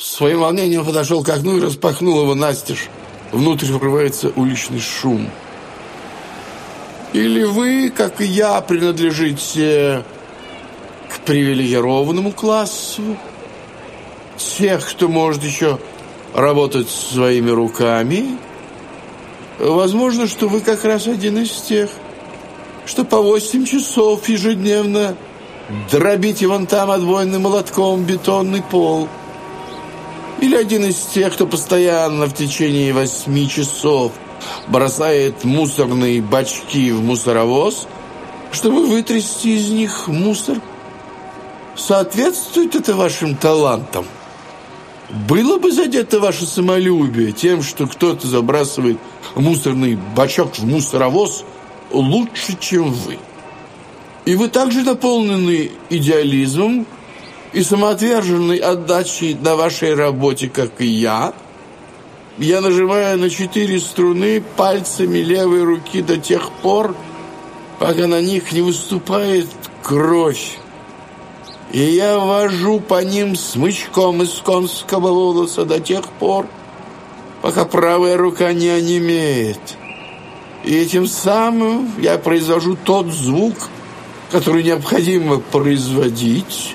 Своим волнением подошел к окну и распахнул его настежь. Внутрь врывается уличный шум. «Или вы, как и я, принадлежите к привилегированному классу? Всех, кто может еще работать своими руками? Возможно, что вы как раз один из тех, что по восемь часов ежедневно дробите вон там отбойным молотком бетонный пол». Или один из тех, кто постоянно в течение восьми часов бросает мусорные бачки в мусоровоз, чтобы вытрясти из них мусор? Соответствует это вашим талантам? Было бы задето ваше самолюбие тем, что кто-то забрасывает мусорный бачок в мусоровоз лучше, чем вы? И вы также наполнены идеализмом, и самоотверженной отдачей на вашей работе, как и я, я нажимаю на четыре струны пальцами левой руки до тех пор, пока на них не выступает кровь. И я вожу по ним смычком из конского волоса до тех пор, пока правая рука не онемеет. И этим самым я произвожу тот звук, который необходимо производить,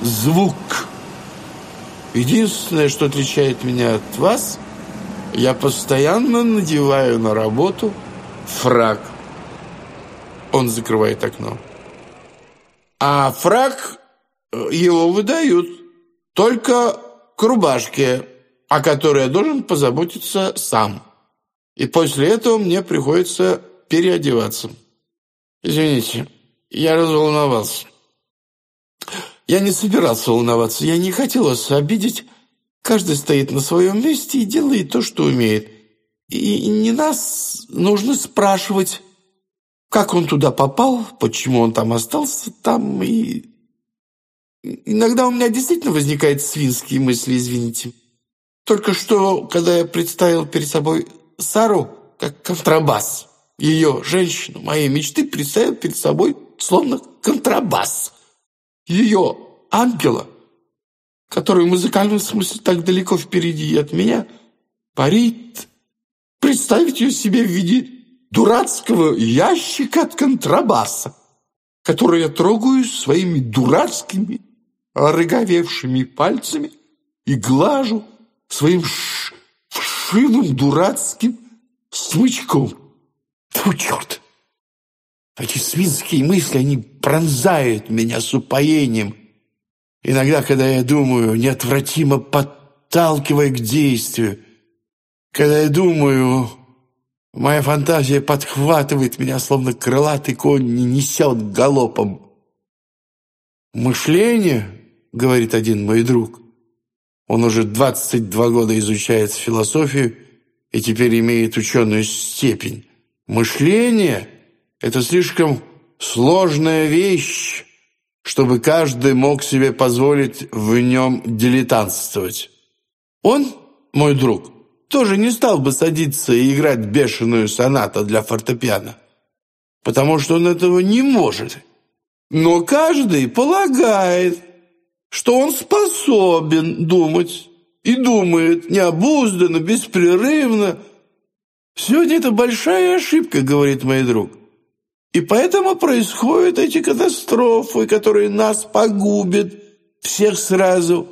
звук. Единственное, что отличает меня от вас, я постоянно надеваю на работу фраг. Он закрывает окно. А фраг э, его выдают только к рубашке, о которой я должен позаботиться сам. И после этого мне приходится переодеваться. Извините, я разволновался. Я не собирался волноваться, я не хотел вас обидеть. Каждый стоит на своем месте и делает то, что умеет. И не нас нужно спрашивать, как он туда попал, почему он там остался, там и... Иногда у меня действительно возникают свинские мысли, извините. Только что, когда я представил перед собой Сару как контрабас, ее женщину моей мечты представил перед собой словно контрабас ее, ангела, который в музыкальном смысле так далеко впереди от меня, парит. Представить ее себе в виде дурацкого ящика от контрабаса, который я трогаю своими дурацкими, ороговевшими пальцами и глажу своим вшивым дурацким смычком. Тьфу, черт! Эти свинские мысли, они пронзают меня с упоением. Иногда, когда я думаю, неотвратимо подталкивая к действию, когда я думаю, моя фантазия подхватывает меня, словно крылатый конь не несет галопом. «Мышление», — говорит один мой друг, он уже 22 года изучает философию и теперь имеет ученую степень. «Мышление», это слишком сложная вещь, чтобы каждый мог себе позволить в нем дилетантствовать. Он, мой друг, тоже не стал бы садиться и играть бешеную сонату для фортепиано, потому что он этого не может. Но каждый полагает, что он способен думать и думает необузданно, беспрерывно. Сегодня это большая ошибка, говорит мой друг. И поэтому происходят эти катастрофы, которые нас погубят всех сразу.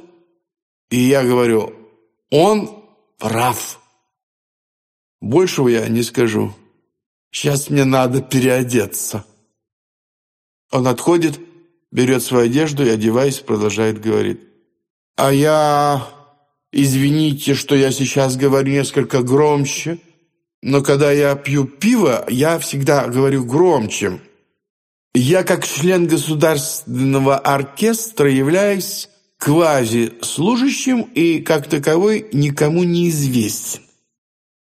И я говорю, он прав. Большего я не скажу. Сейчас мне надо переодеться. Он отходит, берет свою одежду и, одеваясь, продолжает говорить. А я... Извините, что я сейчас говорю несколько громче. Но когда я пью пиво, я всегда говорю громче. Я, как член государственного оркестра, являюсь квазислужащим и, как таковой, никому не известен.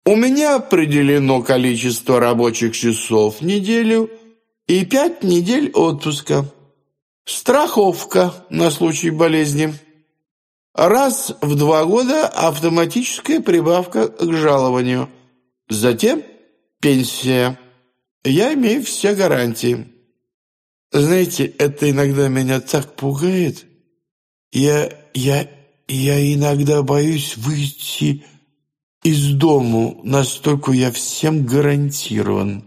У меня определено количество рабочих часов в неделю и пять недель отпуска. Страховка на случай болезни. Раз в два года автоматическая прибавка к жалованию – Затем пенсия. Я имею все гарантии. Знаете, это иногда меня так пугает. Я... я... я иногда боюсь выйти из дому, настолько я всем гарантирован.